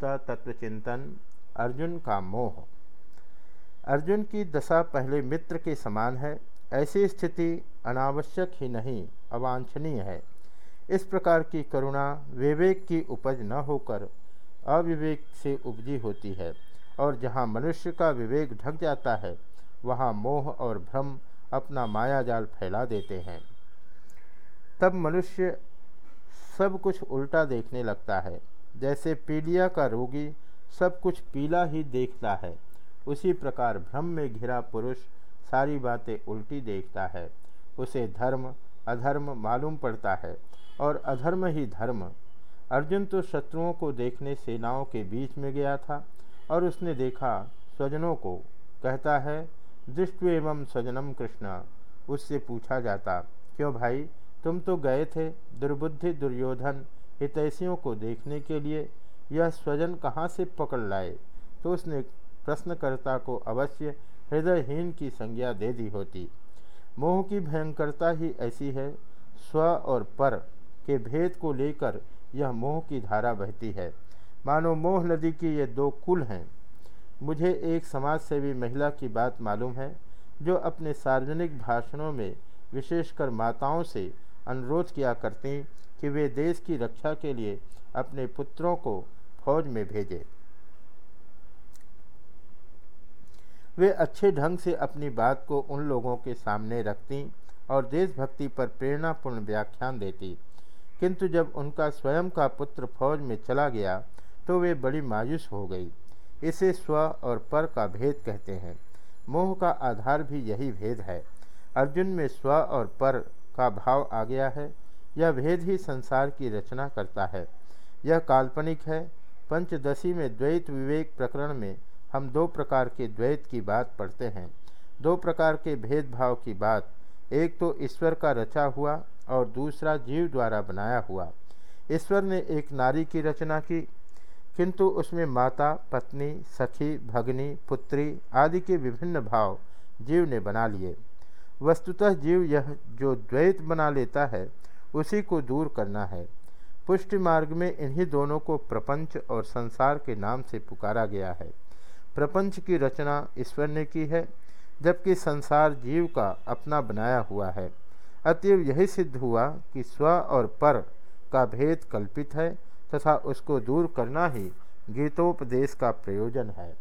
गीता तत्वचिंतन, अर्जुन का मोह। अर्जुन की दशा पहले मित्र के समान है। ऐसी स्थिति अनावश्यक ही नहीं, अवांछनीय है। इस प्रकार की करुणा विवेक की उपज न होकर अविवेक से उपजी होती है और जहाँ मनुष्य का विवेक ढक जाता है, वहाँ मोह और भ्रम अपना मायाजाल फैला देते हैं। तब मनुष्य सब कुछ उल्टा देखने लगता है। जैसे पीलिया का रोगी सब कुछ पीला ही देखता है, उसी प्रकार भ्रम में घिरा पुरुष सारी बातें उल्टी देखता है। उसे धर्म, अधर्म मालूम पड़ता है और अधर्म ही धर्म। अर्जुन तो शत्रुओं को देखने सेनाओं के बीच में गया था और उसने देखा स्वजनों को। कहता है, दृष्ट एवं स्वजनम कृष्ण। उससे पूछा जाता, क्यों भाई, तुम तो गए थे, दुर्बुद्धि दुर्योधन हितैषियों को देखने के लिए यह स्वजन कहाँ से पकड़ लाए? तो उसने प्रश्नकर्ता को अवश्य हृदयहीन की संज्ञा दे दी होती। मोह की भयंकरता ही ऐसी है, स्व और पर के भेद को लेकर यह मोह की धारा बहती है। मानो मोह नदी की ये दो कुल हैं। मुझे एक समाज सेवी महिला की बात मालूम है, जो अपने सार्वजनिक भाषणों में विशेषकर माताओं से अनुरोध किया करती कि वे देश की रक्षा के लिए अपने पुत्रों को फौज में भेजें। वे अच्छे ढंग से अपनी बात को उन लोगों के सामने रखती और देशभक्ति पर प्रेरणापूर्ण व्याख्यान देती। किंतु जब उनका स्वयं का पुत्र फौज में चला गया तो वे बड़ी मायूस हो गई। इसे स्व और पर का भेद कहते हैं। मोह का आधार भी यही भेद है। अर्जुन में स्व और पर का भाव आ गया है, यह भेद ही संसार की रचना करता है। यह काल्पनिक है, पंचदशी में द्वैत विवेक प्रकरण में हम दो प्रकार के द्वैत की बात पढ़ते हैं। दो प्रकार के भेदभाव की बात, एक तो ईश्वर का रचा हुआ और दूसरा जीव द्वारा बनाया हुआ। ईश्वर ने एक नारी की रचना की, किंतु उसमें माता, पत्नी, सखी, भगनी, पुत्री आदि के विभिन्न भाव जीव ने बना लिए। वस्तुतः जीव यह जो द्वैत बना लेता है, उसी को दूर करना है। पुष्टि मार्ग में इन्हीं दोनों को प्रपंच और संसार के नाम से पुकारा गया है। प्रपंच की रचना ईश्वर ने की है, जबकि संसार जीव का अपना बनाया हुआ है। अतएव यही सिद्ध हुआ कि स्व और पर का भेद कल्पित है, तथा उसको दूर करना ही गीतोपदेश का प्रयोजन है।